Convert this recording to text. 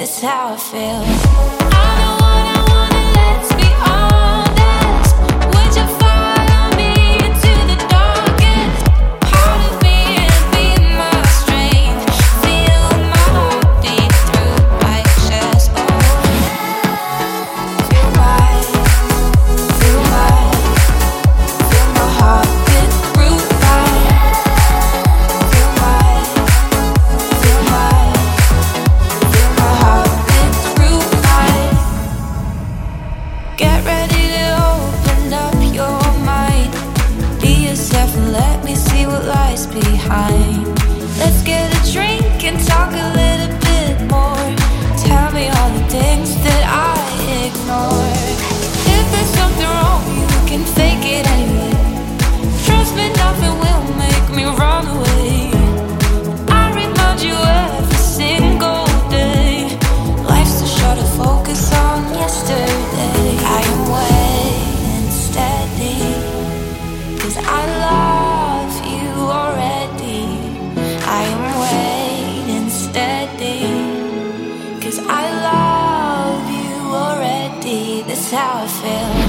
That's how I feel. lies behind. Let's get a drink and talk a little. how I feel.